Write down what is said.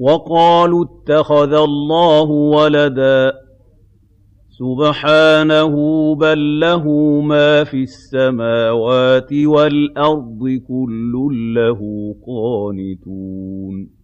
وَقَالُوا اتَّخَذَ اللَّهُ وَلَدًا ۗ سُبْحَانَهُ ۖ بَل لَّهُ مَا فِي السَّمَاوَاتِ وَالْأَرْضِ ۖ كُلٌّ لَّهُ قَانِتُونَ.